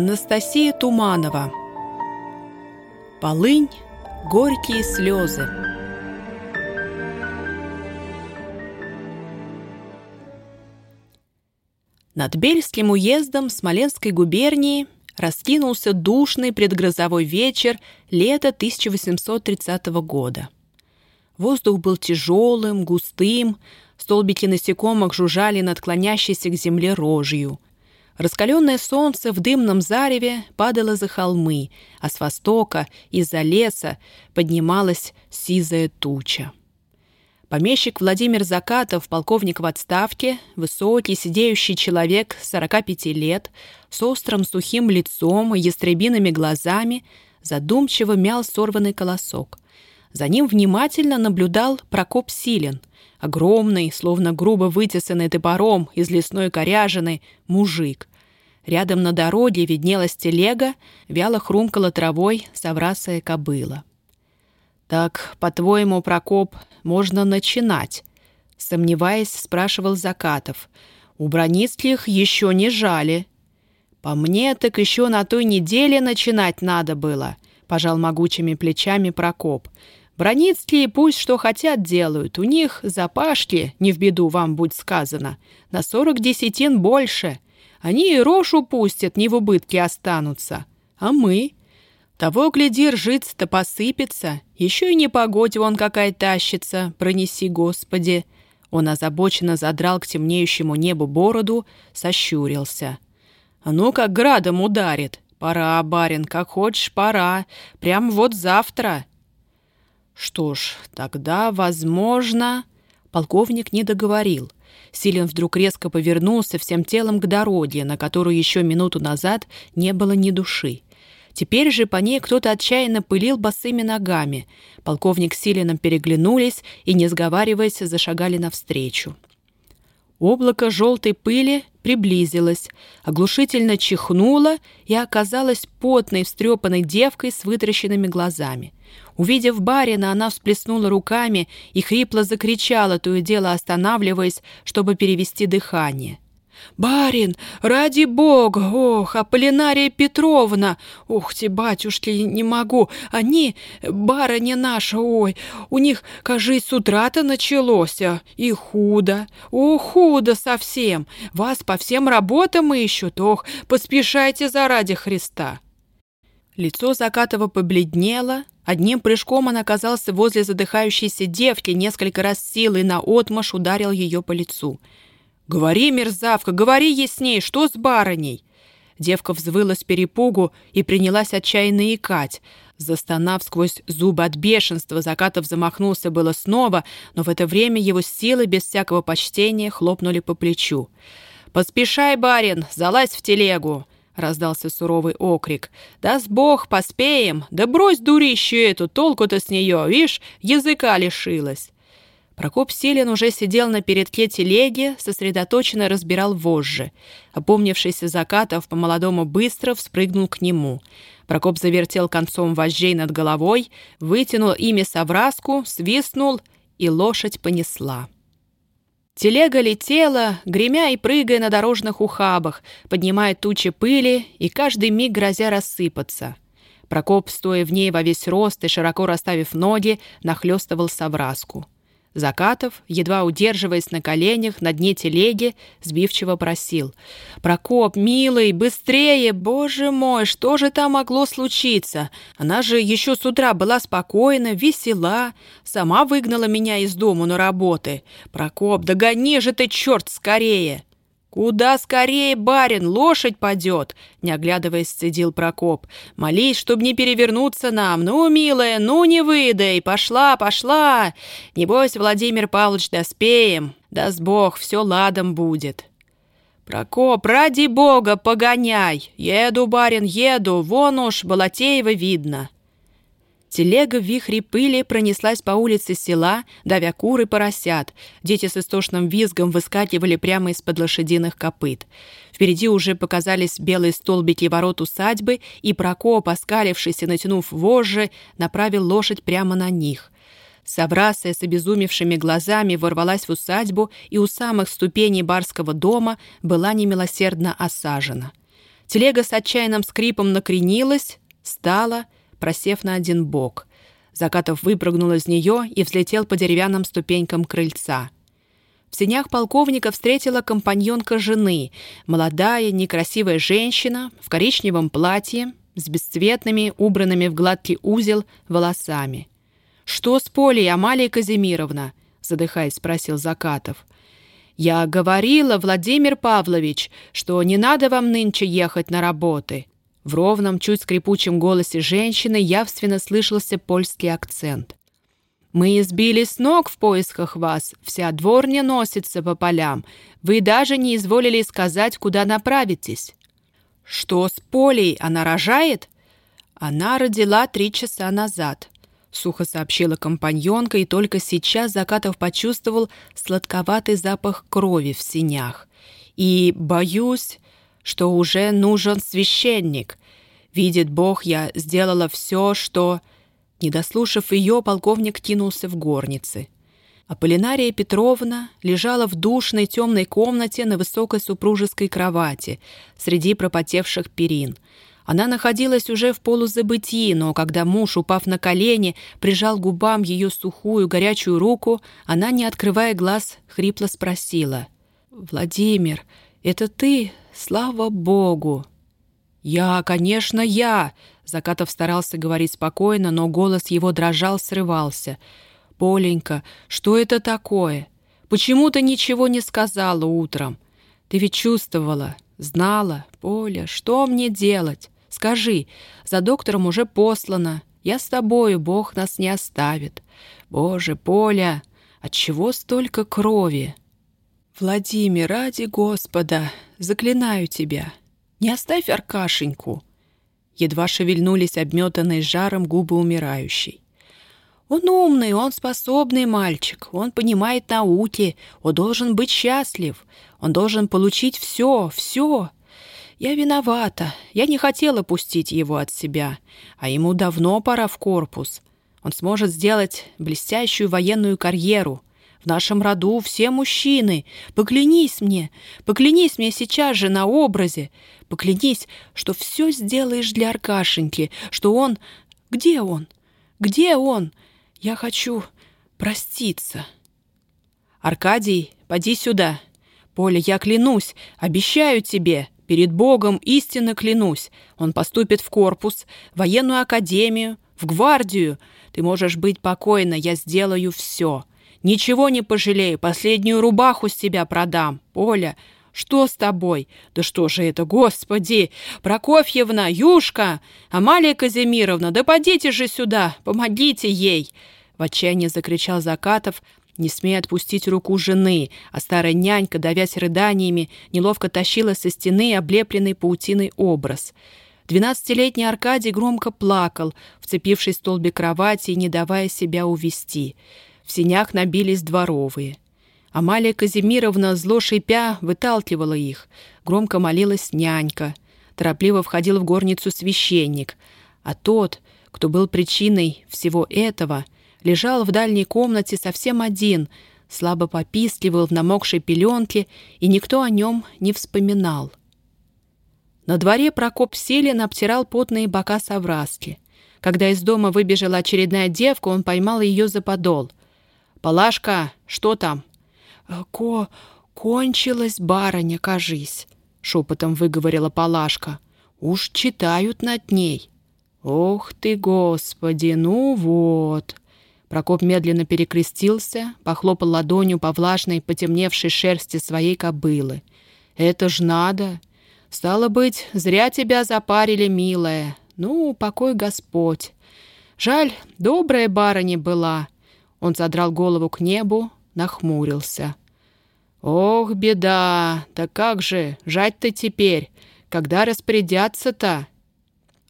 Анастасия Туманова. Полынь, горькие слезы. Над Бельским уездом Смоленской губернии раскинулся душный предгрозовой вечер лета 1830 года. Воздух был тяжелым, густым, столбики насекомых жужжали над клонящейся к земле рожью – Раскаленное солнце в дымном зареве падало за холмы, а с востока, из-за леса, поднималась сизая туча. Помещик Владимир Закатов, полковник в отставке, высокий, сидеющий человек 45 лет, с острым сухим лицом и ястребиными глазами, задумчиво мял сорванный колосок. За ним внимательно наблюдал Прокоп Силин, огромный, словно грубо вытесанный топором из лесной коряжины, мужик. Рядом на дороге виднелась телега, вяло хрумкала травой соврасая кобыла. «Так, по-твоему, Прокоп, можно начинать?» Сомневаясь, спрашивал Закатов. «У Броницких еще не жали». «По мне, так еще на той неделе начинать надо было», пожал могучими плечами Прокоп. «Броницкие пусть что хотят делают. У них запашки, не в беду вам будь сказано, на сорок десятин больше. Они и рожь упустят, не в убытке останутся. А мы? Того, гляди, ржиц-то посыпется. Еще и непогодь вон какая тащится, пронеси, Господи. Он озабоченно задрал к темнеющему небу бороду, сощурился. «А ну, как градом ударит! Пора, барин, как хочешь, пора. Прям вот завтра!» «Что ж, тогда, возможно...» Полковник не договорил. Силен вдруг резко повернулся всем телом к дороге, на которую еще минуту назад не было ни души. Теперь же по ней кто-то отчаянно пылил босыми ногами. Полковник с Силином переглянулись и, не сговариваясь, зашагали навстречу. Облако желтой пыли приблизилось, оглушительно чихнуло и оказалось потной, встрепанной девкой с вытращенными глазами. Увидев барина, она всплеснула руками и хрипло закричала, то и дело останавливаясь, чтобы перевести дыхание. «Барин, ради бога! Ох, Аполлинария Петровна! Ух ты, батюшки, не могу! Они, барыня наша, ой, у них, кажись, с утра-то началось, а, и худо! О, худо совсем! Вас по всем работам ищут, ох, поспешайте заради Христа!» Лицо Закатова побледнело, одним прыжком он оказался возле задыхающейся девки, несколько раз силой на отмашь ударил ее по лицу – «Говори, мерзавка, говори ясней, что с барыней?» Девка взвыла с перепугу и принялась отчаянно икать. Застонав сквозь зубы от бешенства, Закатов замахнулся было снова, но в это время его силы без всякого почтения хлопнули по плечу. «Поспешай, барин, залазь в телегу!» — раздался суровый окрик. «Даст бог, поспеем! Да брось дурищу эту, толку-то с нее, вишь, языка лишилась!» Прокоп Селин уже сидел на передке телеги, сосредоточенно разбирал вожжи. Опомнившийся Закатов по-молодому быстро вспрыгнул к нему. Прокоп завертел концом вожжей над головой, вытянул ими совраску, свистнул, и лошадь понесла. Телега летела, гремя и прыгая на дорожных ухабах, поднимая тучи пыли и каждый миг грозя рассыпаться. Прокоп, стоя в ней во весь рост и широко расставив ноги, нахлестывал совраску. Закатов, едва удерживаясь на коленях на дне телеги, сбивчиво просил. «Прокоп, милый, быстрее! Боже мой, что же там могло случиться? Она же еще с утра была спокойна, весела, сама выгнала меня из дому на работы. Прокоп, догони же ты, черт, скорее!» «Куда скорее, барин, лошадь падет!» Не оглядываясь, цедил Прокоп. «Молись, чтоб не перевернуться нам! Ну, милая, ну не выдай! Пошла, пошла! Небось, Владимир Павлович, доспеем! Даст Бог, все ладом будет!» «Прокоп, ради бога, погоняй! Еду, барин, еду! Вон уж, Балатеева видно!» Телега в вихре пыли пронеслась по улице села, давя куры поросят. Дети с истошным визгом выскакивали прямо из-под лошадиных копыт. Впереди уже показались белые столбики ворот усадьбы, и Прокоп, оскалившись и натянув вожжи, направил лошадь прямо на них. Саврасая с обезумевшими глазами ворвалась в усадьбу и у самых ступеней барского дома была немилосердно осажена. Телега с отчаянным скрипом накренилась, стала, просев на один бок. Закатов выпрыгнул из нее и взлетел по деревянным ступенькам крыльца. В сенях полковника встретила компаньонка жены, молодая, некрасивая женщина в коричневом платье с бесцветными, убранными в гладкий узел, волосами. «Что с Полей, Амалия Казимировна?» — задыхаясь, спросил Закатов. «Я говорила, Владимир Павлович, что не надо вам нынче ехать на работы», в ровном, чуть скрипучем голосе женщины явственно слышался польский акцент. «Мы избили с ног в поисках вас, вся дворня носится по полям. Вы даже не изволили сказать, куда направитесь». «Что с Полей? Она рожает?» «Она родила три часа назад», — сухо сообщила компаньонка, и только сейчас Закатов почувствовал сладковатый запах крови в синях. «И, боюсь, что уже нужен священник. Видит Бог, я сделала все, что...» Не дослушав ее, полковник кинулся в горницы. Аполлинария Петровна лежала в душной темной комнате на высокой супружеской кровати среди пропотевших перин. Она находилась уже в полузабытии, но когда муж, упав на колени, прижал губам ее сухую горячую руку, она, не открывая глаз, хрипло спросила. «Владимир, это ты Слава Богу!» «Я, конечно, я!» Закатов старался говорить спокойно, но голос его дрожал, срывался. «Поленька, что это такое? Почему ты ничего не сказала утром? Ты ведь чувствовала, знала. Поля, что мне делать? Скажи, за доктором уже послано. Я с тобою, Бог нас не оставит. Боже, Поля, отчего столько крови?» «Владимир, ради Господа, заклинаю тебя, не оставь Аркашеньку!» Едва шевельнулись обметанные жаром губы умирающей. «Он умный, он способный мальчик, он понимает науки, он должен быть счастлив, он должен получить все, все. Я виновата, я не хотела пустить его от себя, а ему давно пора в корпус. Он сможет сделать блестящую военную карьеру, в нашем роду все мужчины. Поклянись мне, поклянись мне сейчас же на образе. Поклянись, что все сделаешь для Аркашеньки, что он... Где он? Где он? Я хочу проститься. Аркадий, поди сюда. Поля, я клянусь, обещаю тебе, перед Богом истинно клянусь. Он поступит в корпус, военную академию, в гвардию. Ты можешь быть покойна, я сделаю все. Ничего не пожалею, последнюю рубаху с тебя продам. Оля, что с тобой? Да что же это, господи! Прокофьевна, Юшка, Амалия Казимировна, да подите же сюда, помогите ей!» В отчаянии закричал Закатов, не смея отпустить руку жены, а старая нянька, давясь рыданиями, неловко тащила со стены облепленный паутиной образ. Двенадцатилетний Аркадий громко плакал, вцепившись в столбик кровати и не давая себя увести. В синях набились дворовые. Амалия Казимировна, зло шипя, выталкивала их. Громко молилась нянька. Торопливо входил в горницу священник. А тот, кто был причиной всего этого, лежал в дальней комнате совсем один, слабо попискивал в намокшей пеленке, и никто о нем не вспоминал. На дворе Прокоп Селин обтирал потные бока совраски. Когда из дома выбежала очередная девка, он поймал ее за подол. «Палашка, что там?» «Э, «Ко... кончилась барыня, кажись», — шепотом выговорила Палашка. «Уж читают над ней». «Ох ты, Господи, ну вот!» Прокоп медленно перекрестился, похлопал ладонью по влажной, потемневшей шерсти своей кобылы. «Это ж надо! Стало быть, зря тебя запарили, милая. Ну, покой Господь. Жаль, добрая барыня была. Он задрал голову к небу, нахмурился. «Ох, беда! Да как же, жать-то теперь? Когда распорядятся-то?»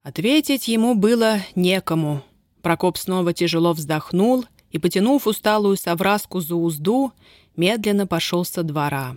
Ответить ему было некому. Прокоп снова тяжело вздохнул и, потянув усталую совраску за узду, медленно пошел со двора.